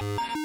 you